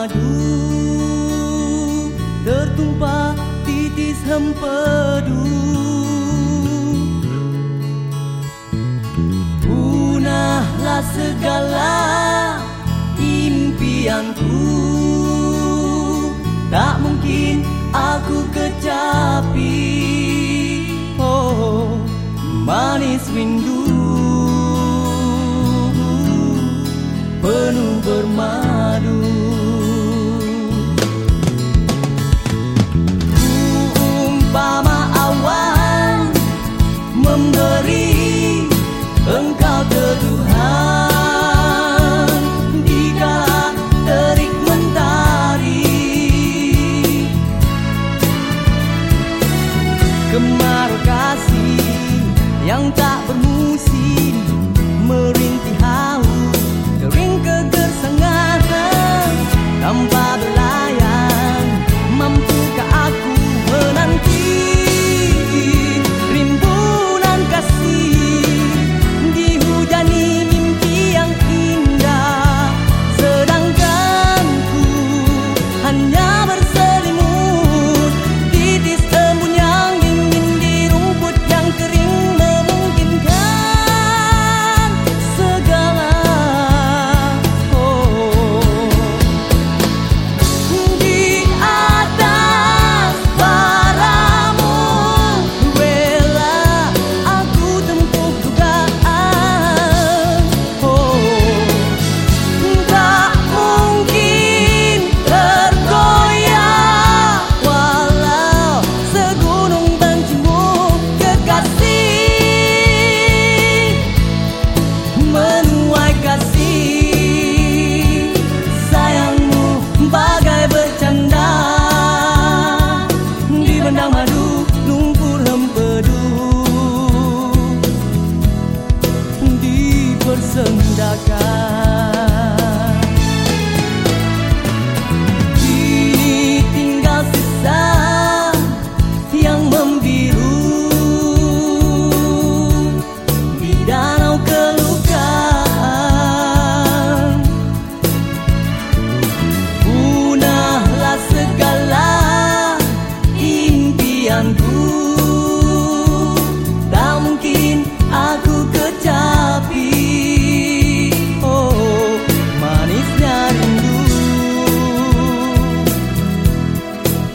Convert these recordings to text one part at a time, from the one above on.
madu. Tertumpah titis hempedu. Punahlah segala impianku. Tak mungkin aku kecapi. Oh, manis windu penuh bermadu.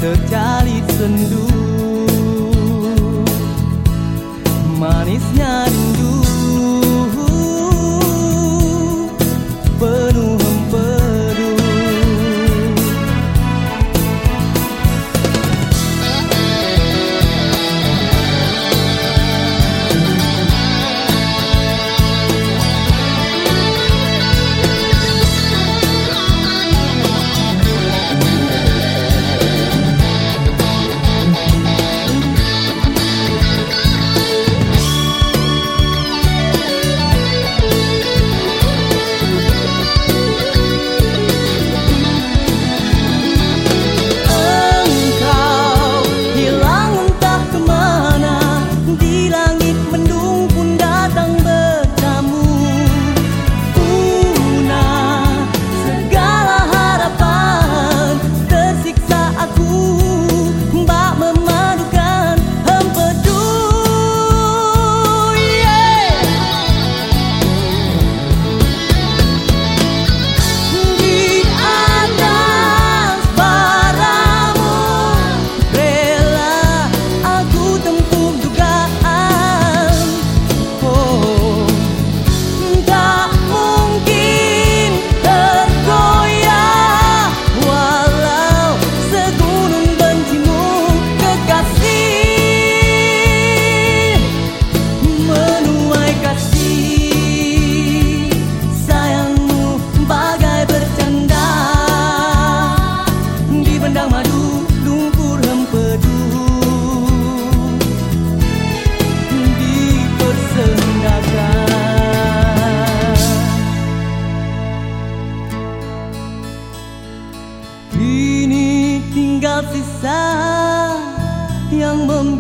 terjalin sendu. Manisnya di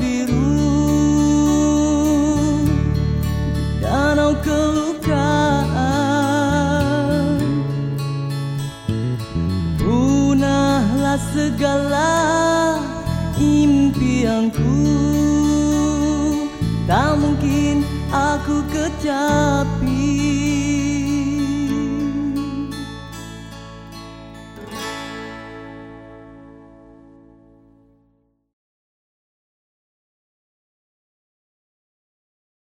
biru Danau kelukaan. Punahlah segala impianku. Tak mungkin aku kecapi.